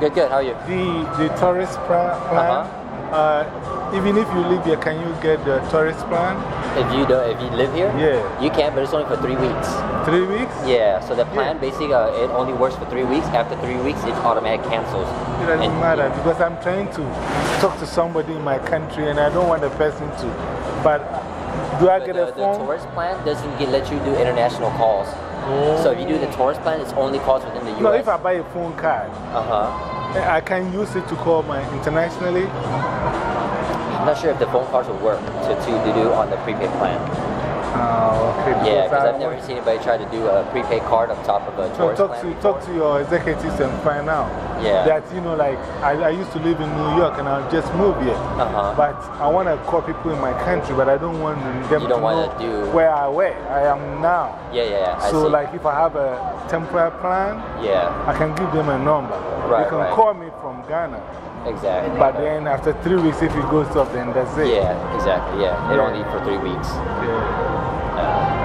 Good, good. How are you? The, the tourist plan, plan -huh. uh, even if you live here, can you get the tourist plan? If you, don't, if you live here? Yeah. You can, but it's only for three weeks. Three weeks? Yeah, so the plan basically uh, it only works for three weeks. After three weeks, it automatic cancels. It doesn't And- matter because I'm trying to talk to somebody in my country and I don't want the person to. But do I But get the, a the tourist plan doesn't get, let you do international calls. Oh. So if you do the tourist plan, it's only calls within the US. No, if I buy a phone card, Uh huh. I can use it to call my internationally. I'm not sure if the phone calls will work to, to, to do on the prepaid plan. Oh, okay. Yeah, because I've never seen anybody try to do a prepaid card on top of a So tourist talk plan. to, talk to your executives and find out. Yeah. That, you know, like I, I used to live in New York and I just moved here. Uh-huh. But I want to call people in my country, but I don't want them You don't to know do- where I where I am now. Yeah, yeah, So, like, if I have a temporary plan, yeah, I can give them a number. Right, they can right. call me from Ghana. exactly. But then after three weeks, if it goes up, then that's it. yeah, exactly. Yeah, they Yeah. only for three weeks. Yeah.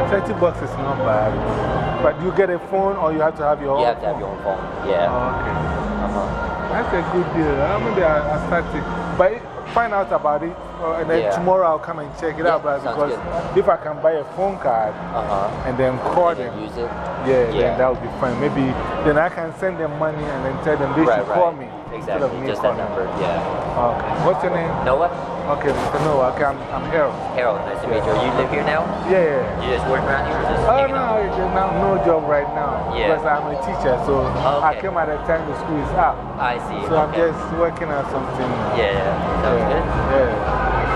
30 bucks is not bad. But you get a phone or you have to have your own You have to have phone? your own phone. Yeah. Oh, okay. Uh -huh. That's a good deal. Uh, I, I start it. But find out about it, uh, and then Yeah. tomorrow I'll come and check it Yeah, out. Because good. if I can buy a phone card Uh huh. and then call And them, use it. yeah, Yeah. then that would be fine. Maybe then I can send them money and then tell them they Right, should right. call me. instead of Exactly. me Just that calling. number. Yeah. Okay. What's your name? Noah? Okay, Mr. Noah. Okay, I'm, I'm Harold. Harold, nice to meet you. You live here now? Yeah, yeah. You just work around here or just Oh, no, no, no job right now. Yeah. Because I'm a teacher, so I came at the time the school is up. I see. So I'm just working on something. Yeah, yeah. Sounds yeah. good. Yeah.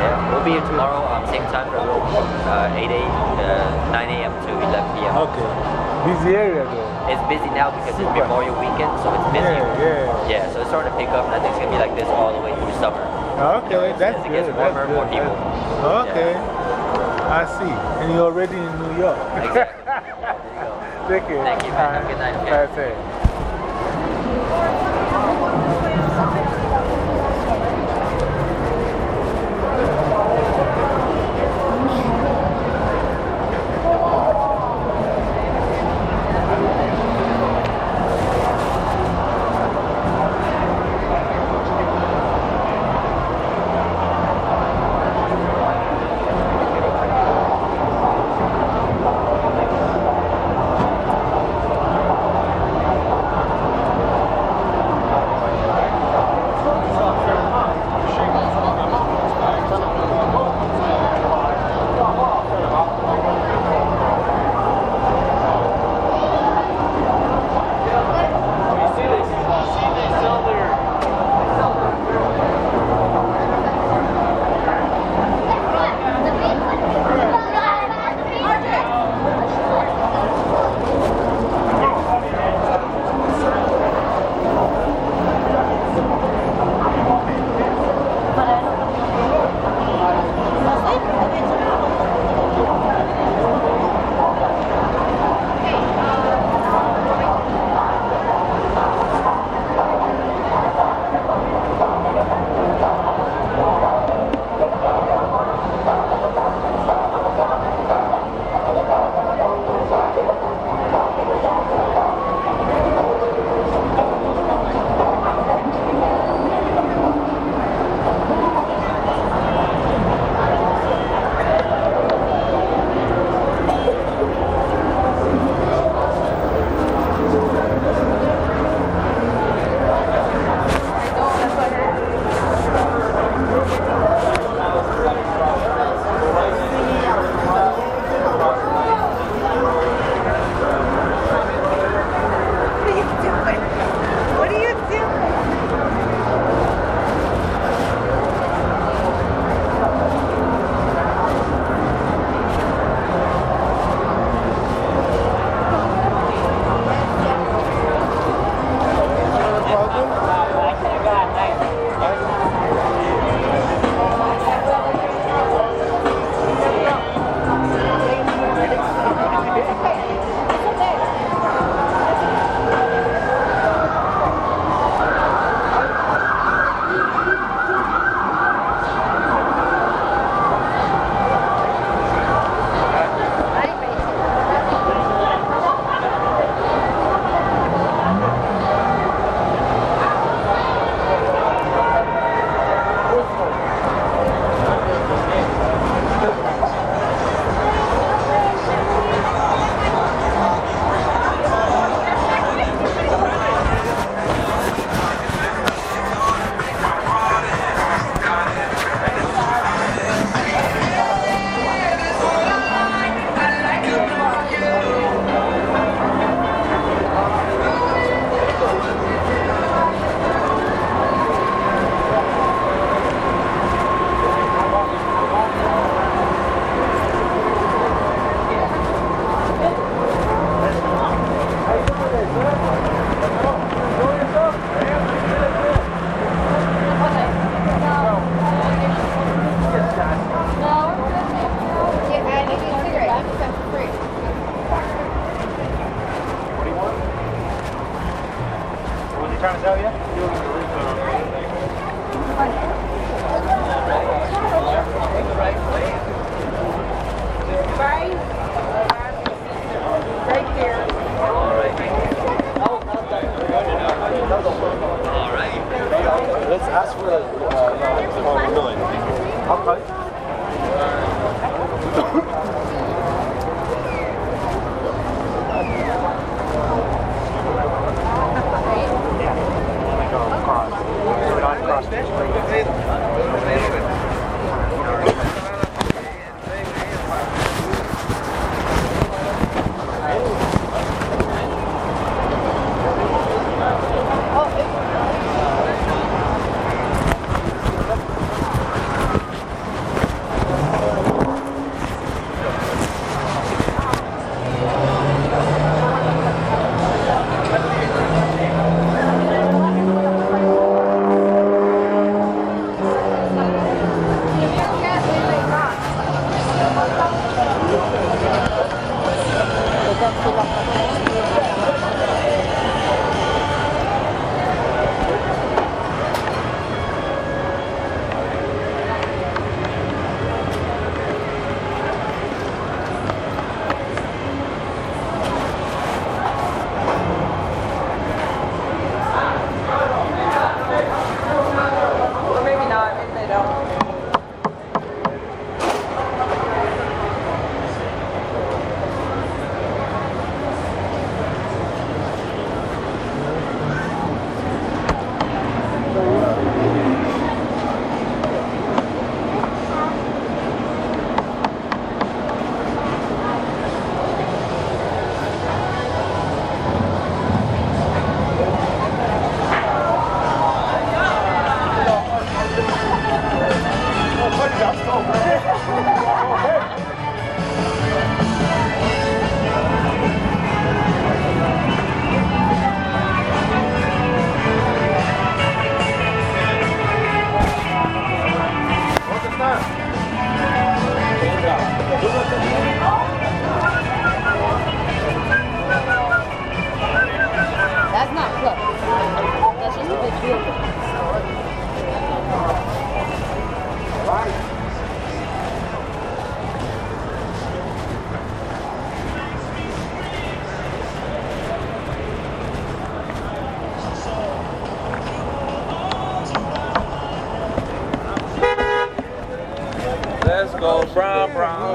Yeah. We'll be here tomorrow, um, same time for a uh, 8 a.m., uh, 9 a.m. to 11 p.m. Okay. Busy area though. It's busy now because it's Super. Memorial Weekend, so it's busy. Yeah, yeah. Yeah, so it's starting to pick up, and I think it's going to be like this all the way through summer. Okay, that's as it good. warmer, more people. Okay. I see. And you're already in New York. Exactly. Take care. Thank you, man. Have a good night, okay? That's it.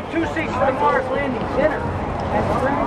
got two seats for Mars Landing Center.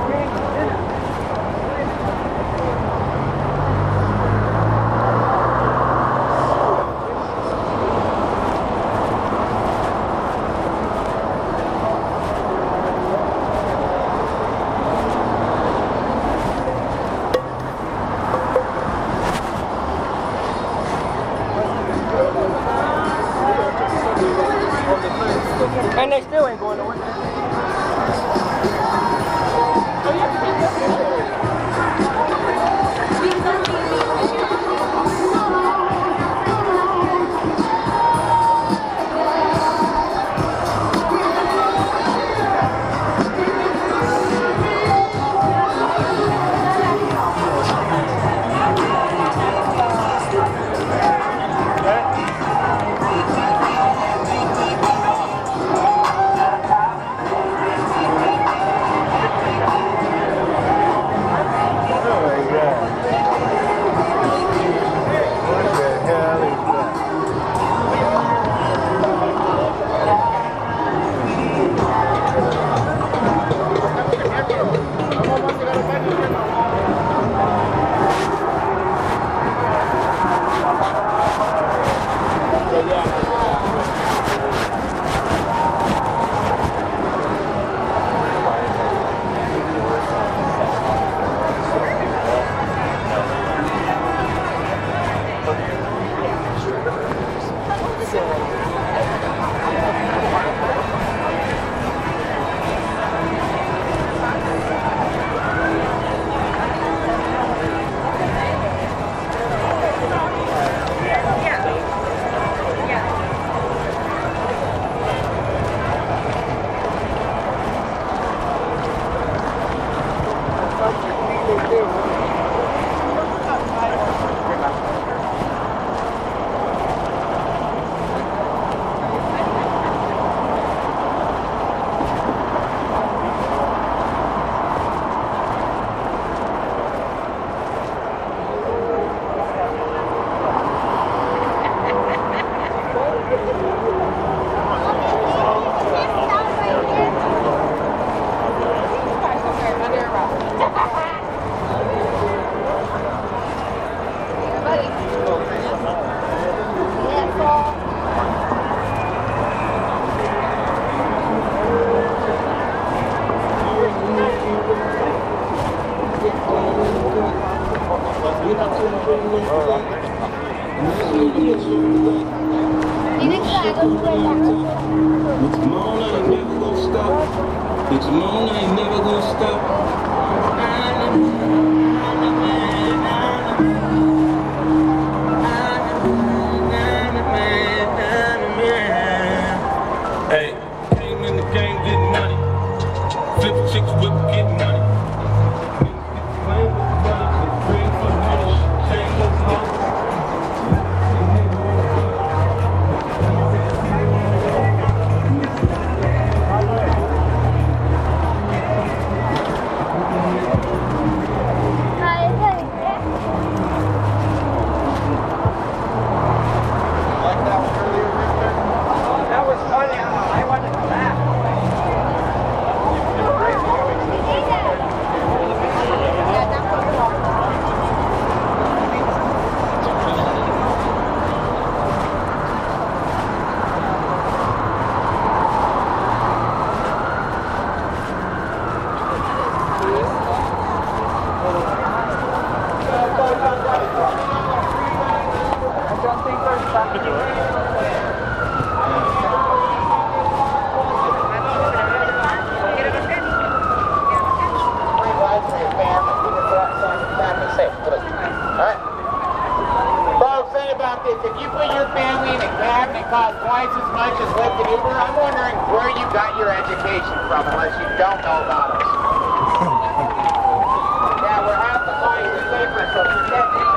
your education from unless you don't know about us. Now we're half the money in the paper, so protect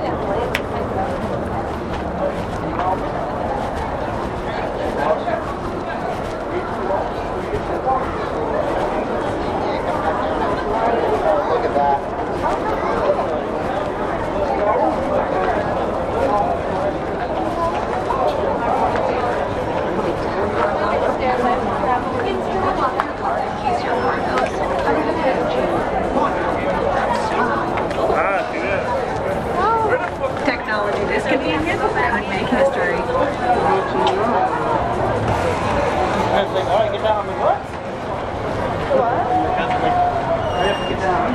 could be in here before we make history. All right, get down? Get down.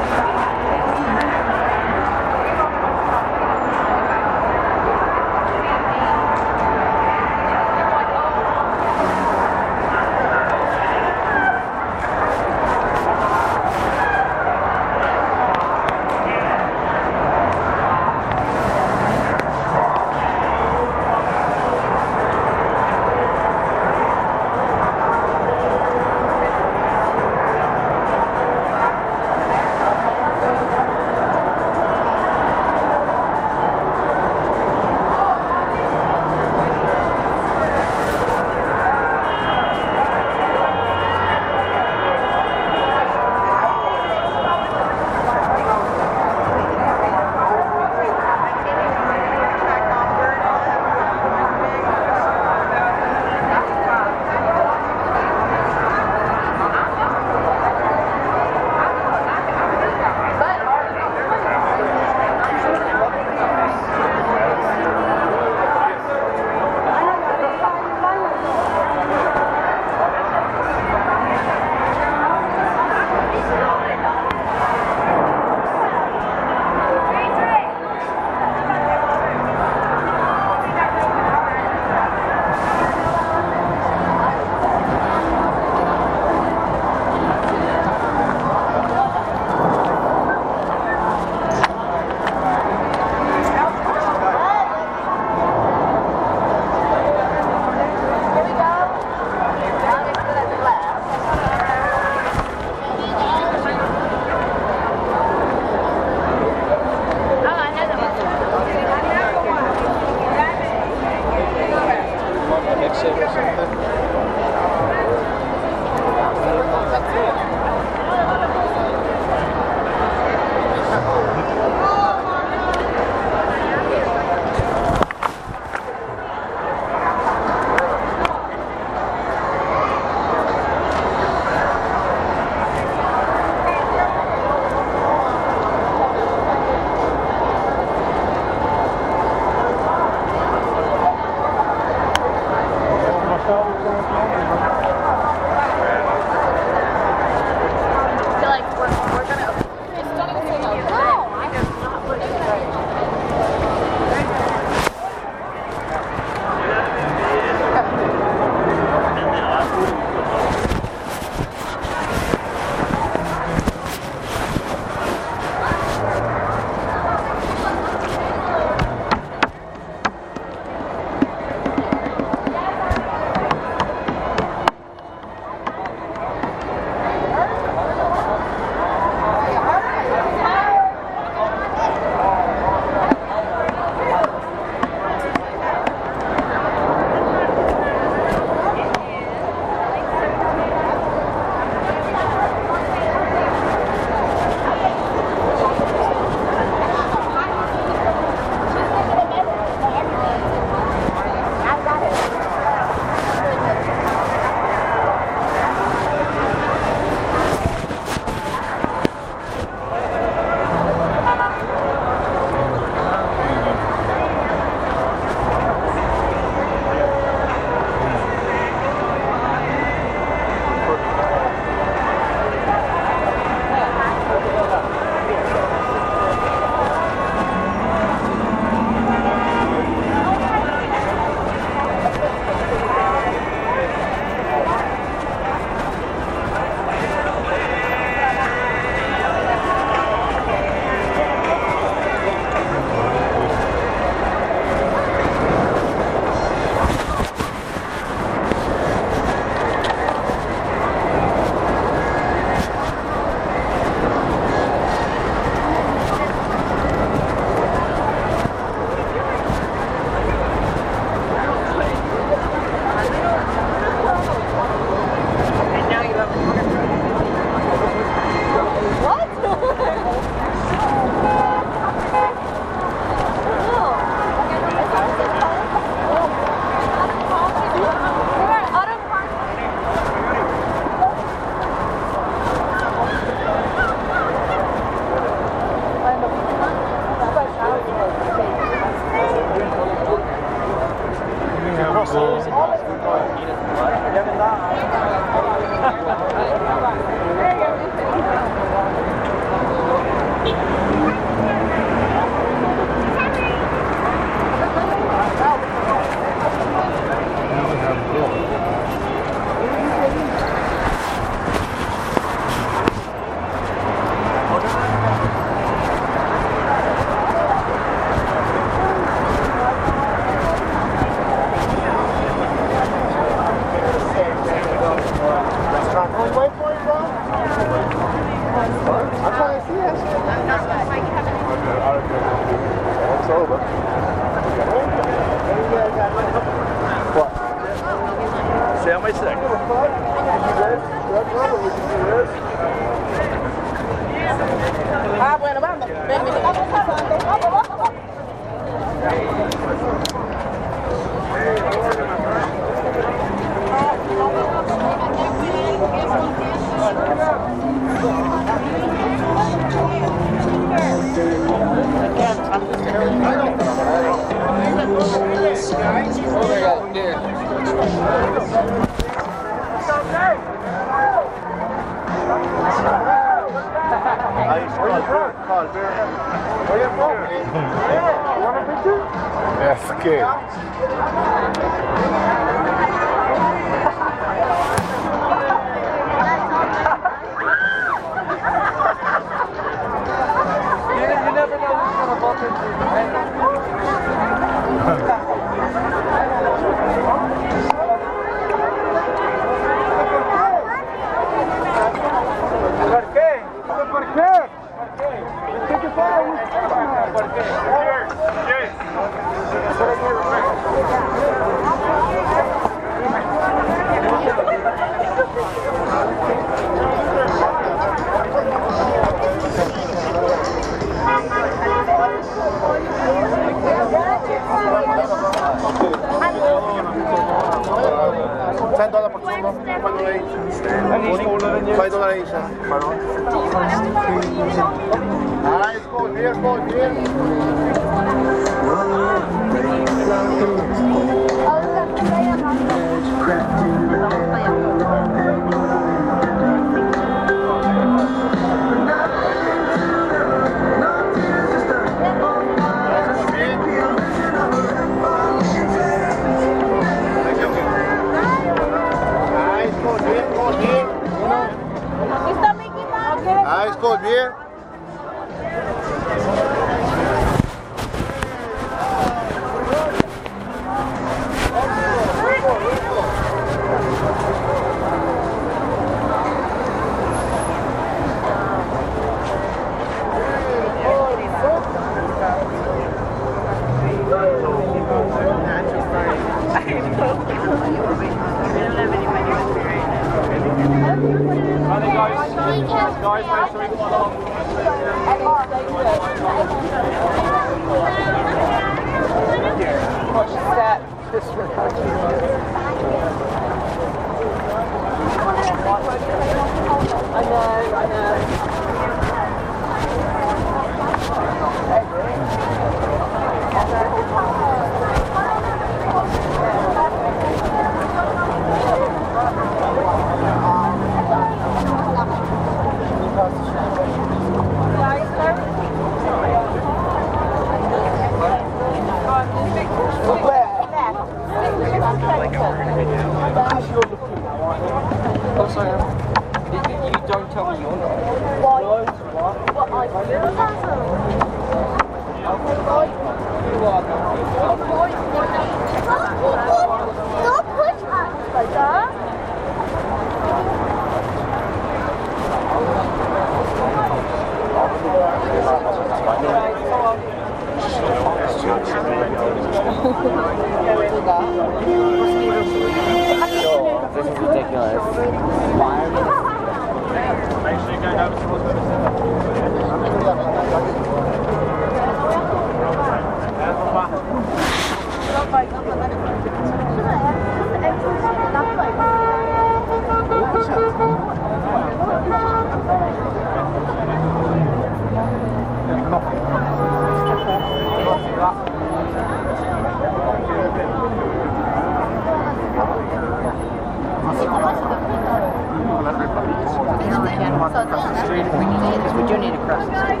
We do need to cross the street.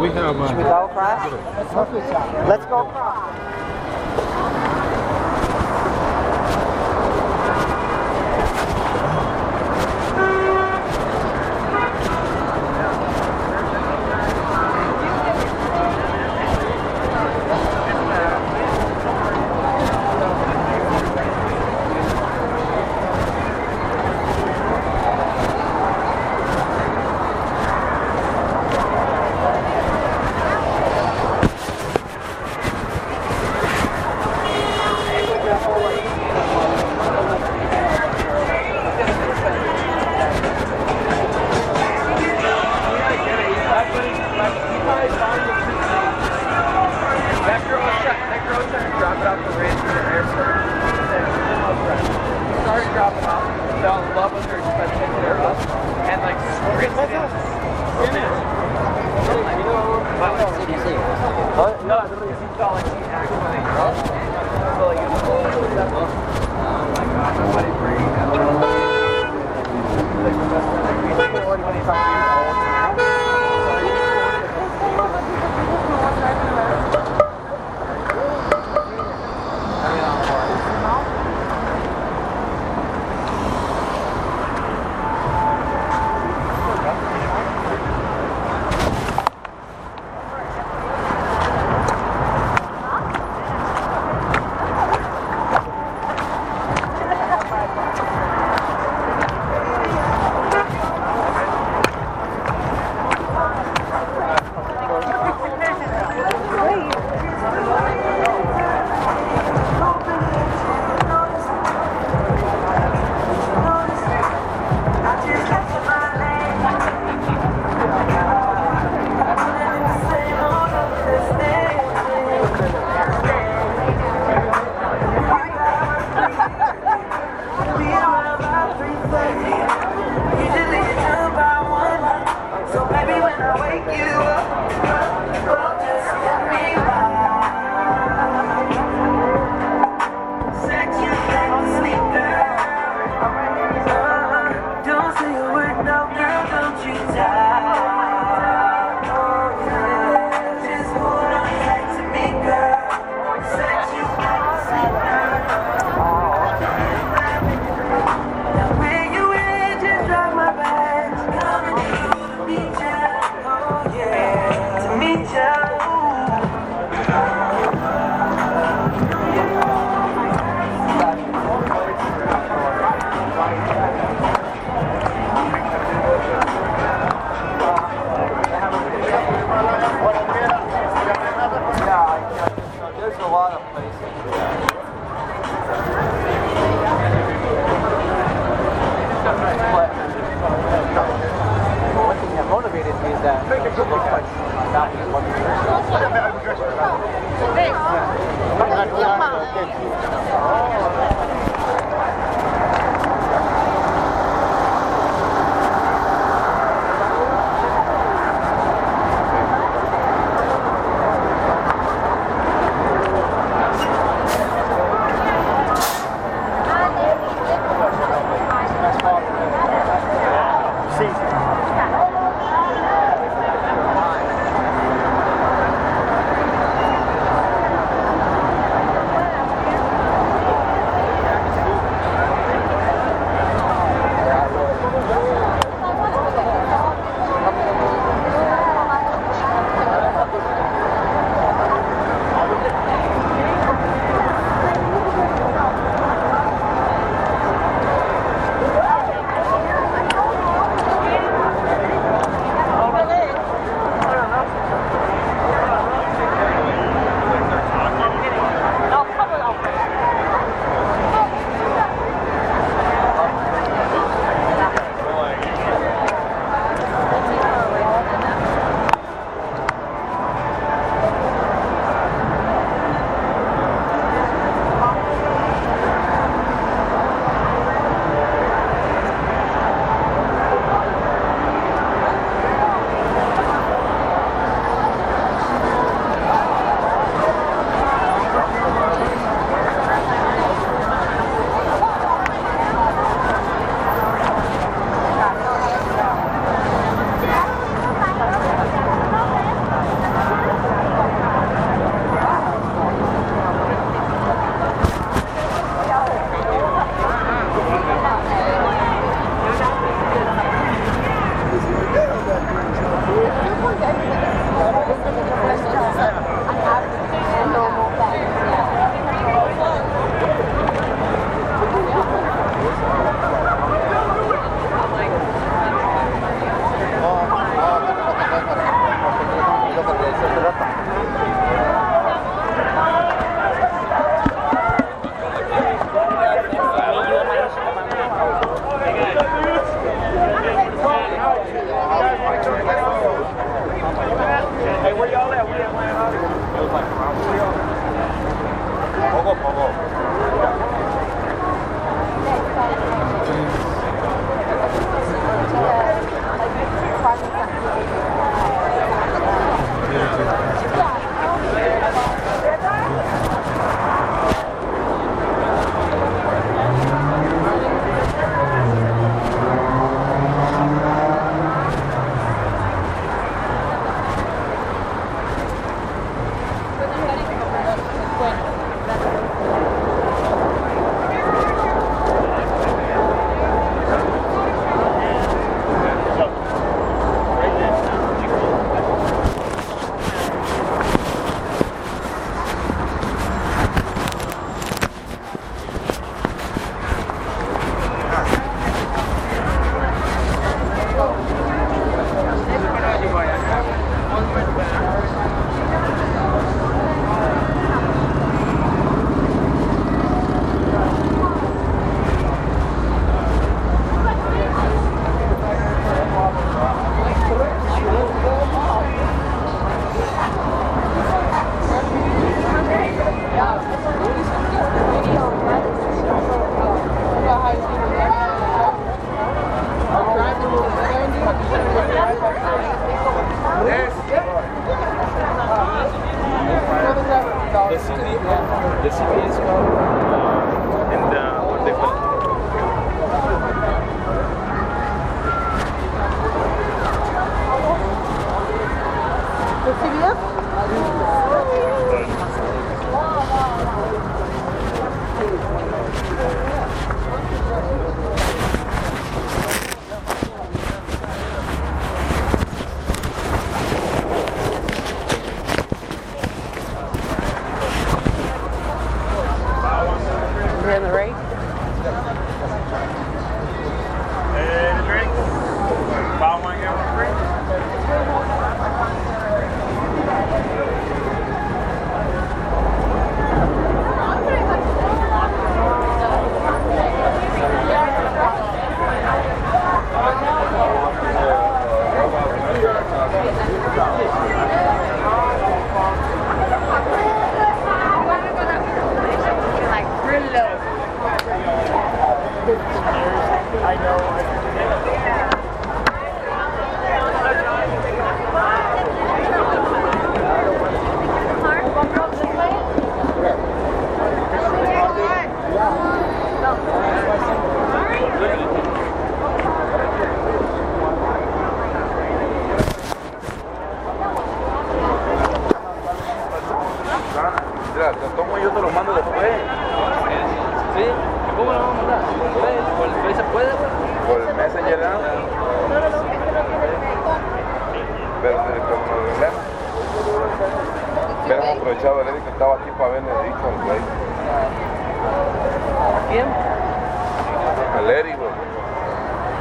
We have. Uh, Should we go across? Let's go across.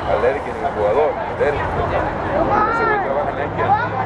alérgicos el jugador, alérgicos. Entonces no trabajan en que. Vámonos.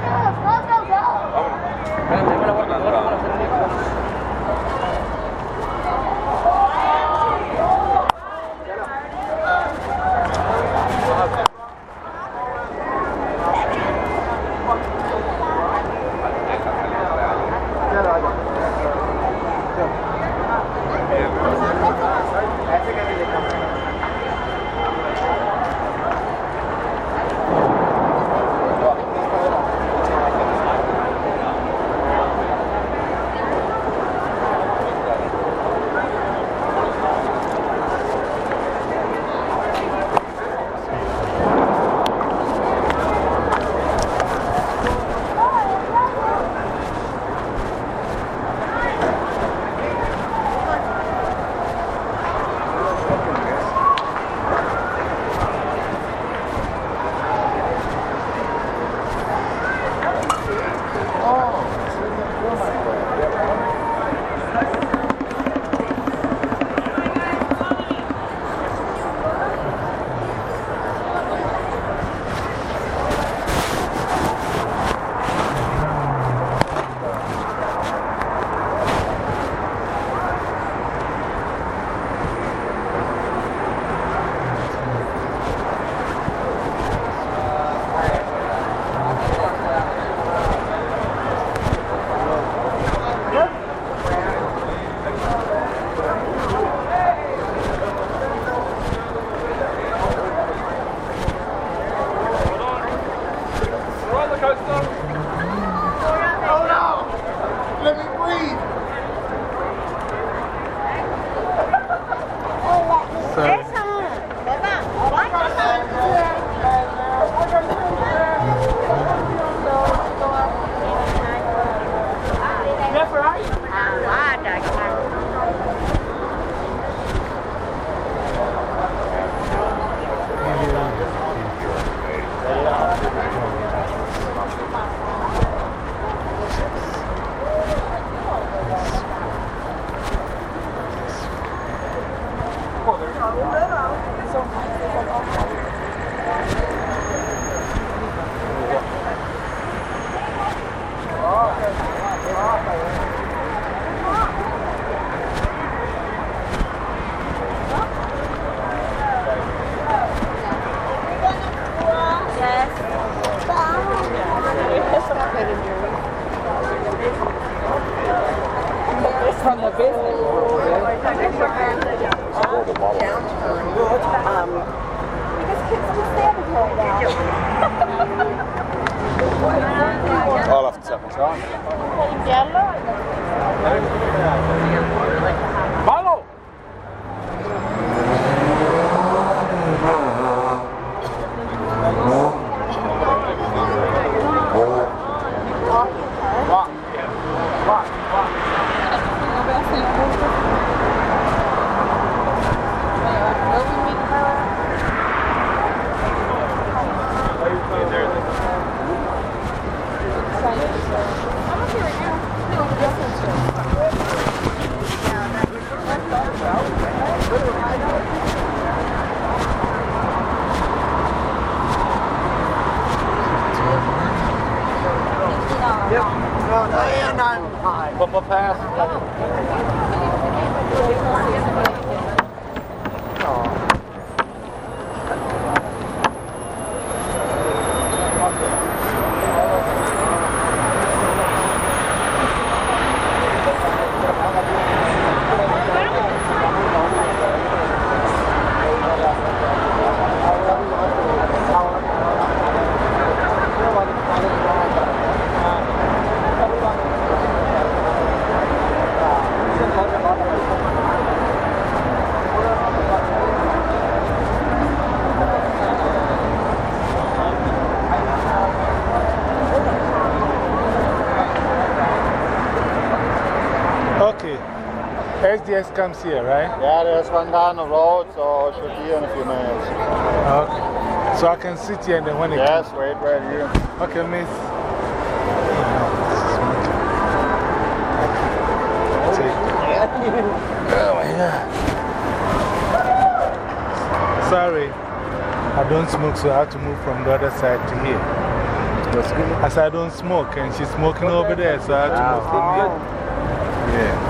SDS comes here, right? Yeah, there's one down the road, so it should be in a few minutes. Okay. So I can sit here and then when it Yes, wait right here. Okay, miss. Oh my God. Sorry, I don't smoke, so I have to move from the other side to here. I said I don't smoke, and she's smoking over there, so I have to move from here. Yeah.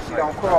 Said she don't cross.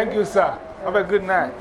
Thank you, sir. Have a good night.